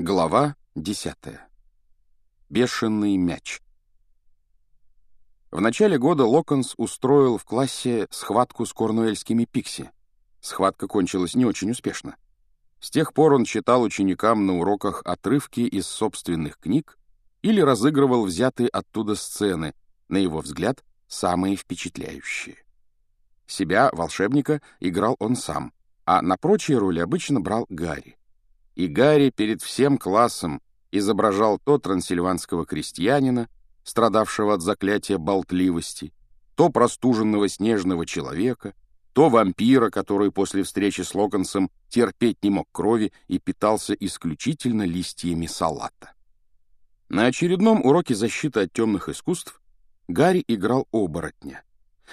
Глава десятая. Бешеный мяч. В начале года Локонс устроил в классе схватку с корнуэльскими пикси. Схватка кончилась не очень успешно. С тех пор он читал ученикам на уроках отрывки из собственных книг или разыгрывал взятые оттуда сцены, на его взгляд, самые впечатляющие. Себя, волшебника, играл он сам, а на прочие роли обычно брал Гарри и Гарри перед всем классом изображал то трансильванского крестьянина, страдавшего от заклятия болтливости, то простуженного снежного человека, то вампира, который после встречи с Локонсом терпеть не мог крови и питался исключительно листьями салата. На очередном уроке защиты от темных искусств Гарри играл оборотня.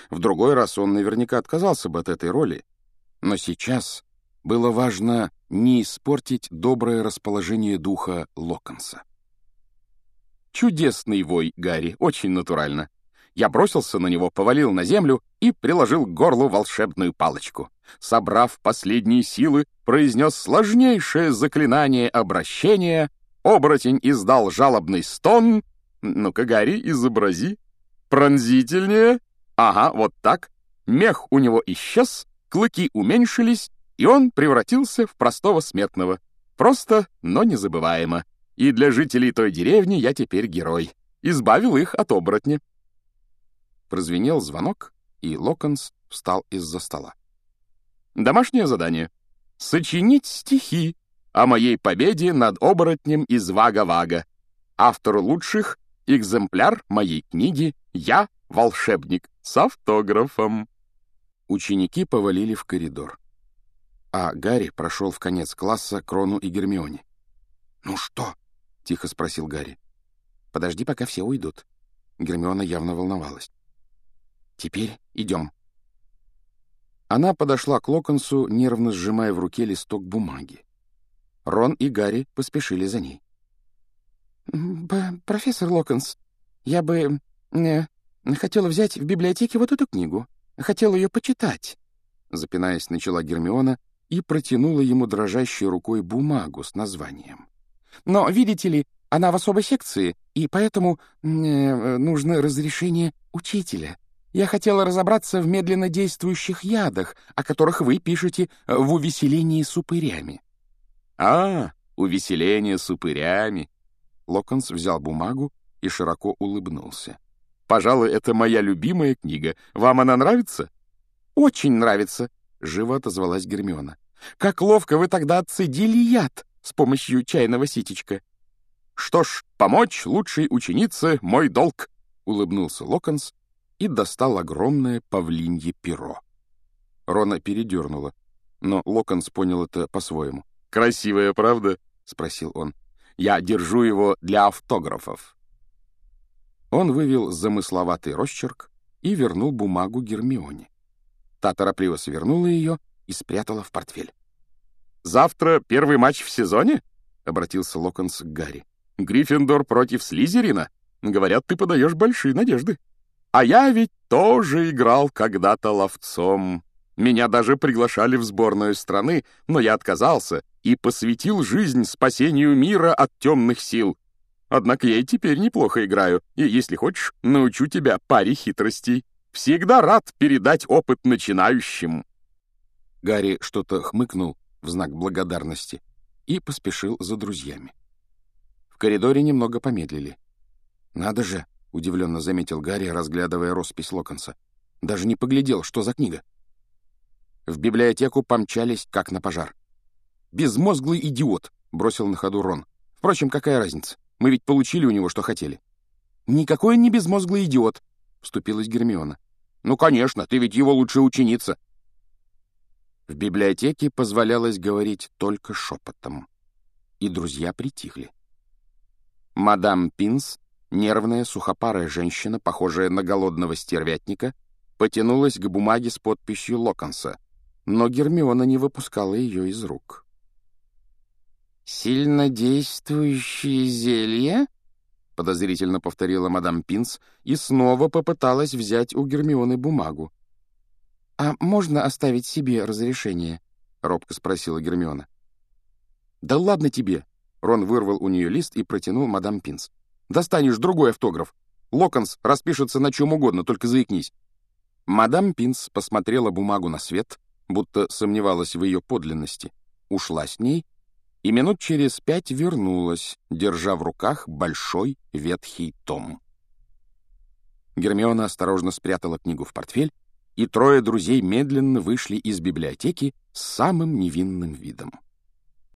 В другой раз он наверняка отказался бы от этой роли, но сейчас было важно не испортить доброе расположение духа Локонса. Чудесный вой, Гарри, очень натурально. Я бросился на него, повалил на землю и приложил к горлу волшебную палочку. Собрав последние силы, произнес сложнейшее заклинание обращения, оборотень издал жалобный стон. Ну-ка, Гарри, изобрази. Пронзительнее. Ага, вот так. Мех у него исчез, клыки уменьшились, и он превратился в простого смертного. Просто, но незабываемо. И для жителей той деревни я теперь герой. Избавил их от оборотня. Прозвенел звонок, и Локонс встал из-за стола. Домашнее задание. Сочинить стихи о моей победе над оборотнем из Вага-Вага. Автор лучших — экземпляр моей книги «Я — волшебник» с автографом. Ученики повалили в коридор а Гарри прошел в конец класса Крону и Гермионе. «Ну что?» — тихо спросил Гарри. «Подожди, пока все уйдут». Гермиона явно волновалась. «Теперь идем». Она подошла к Локонсу, нервно сжимая в руке листок бумаги. Рон и Гарри поспешили за ней. «Профессор Локонс, я бы... Э, хотела взять в библиотеке вот эту книгу. Хотела ее почитать», — запинаясь, начала Гермиона, и протянула ему дрожащей рукой бумагу с названием. «Но, видите ли, она в особой секции, и поэтому э, нужно разрешение учителя. Я хотела разобраться в медленно действующих ядах, о которых вы пишете в «Увеселении с упырями». «А, увеселение с упырями!» Локонс взял бумагу и широко улыбнулся. «Пожалуй, это моя любимая книга. Вам она нравится?» «Очень нравится», — живо отозвалась Гермиона. «Как ловко вы тогда отцедили яд с помощью чайного ситечка!» «Что ж, помочь лучшей ученице — мой долг!» — улыбнулся Локонс и достал огромное павлинье перо. Рона передернула, но Локонс понял это по-своему. «Красивое, правда?» — спросил он. «Я держу его для автографов». Он вывел замысловатый росчерк и вернул бумагу Гермионе. Та торопливо свернула ее и спрятала в портфель. «Завтра первый матч в сезоне?» — обратился Локонс к Гарри. «Гриффиндор против Слизерина? Говорят, ты подаешь большие надежды. А я ведь тоже играл когда-то ловцом. Меня даже приглашали в сборную страны, но я отказался и посвятил жизнь спасению мира от темных сил. Однако я и теперь неплохо играю, и, если хочешь, научу тебя паре хитростей». Всегда рад передать опыт начинающим». Гарри что-то хмыкнул в знак благодарности и поспешил за друзьями. В коридоре немного помедлили. «Надо же!» — удивленно заметил Гарри, разглядывая роспись Локонса. «Даже не поглядел, что за книга». В библиотеку помчались, как на пожар. «Безмозглый идиот!» — бросил на ходу Рон. «Впрочем, какая разница? Мы ведь получили у него, что хотели». «Никакой он не безмозглый идиот!» — вступилась Гермиона. «Ну, конечно, ты ведь его лучшая ученица». В библиотеке позволялось говорить только шепотом, и друзья притихли. Мадам Пинс, нервная, сухопарая женщина, похожая на голодного стервятника, потянулась к бумаге с подписью Локонса, но Гермиона не выпускала ее из рук. «Сильнодействующие зелья?» — подозрительно повторила мадам Пинс и снова попыталась взять у Гермионы бумагу. «А можно оставить себе разрешение?» — робко спросила Гермиона. «Да ладно тебе!» — Рон вырвал у нее лист и протянул мадам Пинс. «Достанешь другой автограф. Локонс распишется на чем угодно, только заикнись». Мадам Пинс посмотрела бумагу на свет, будто сомневалась в ее подлинности, ушла с ней и минут через пять вернулась, держа в руках большой ветхий том. Гермиона осторожно спрятала книгу в портфель, и трое друзей медленно вышли из библиотеки с самым невинным видом.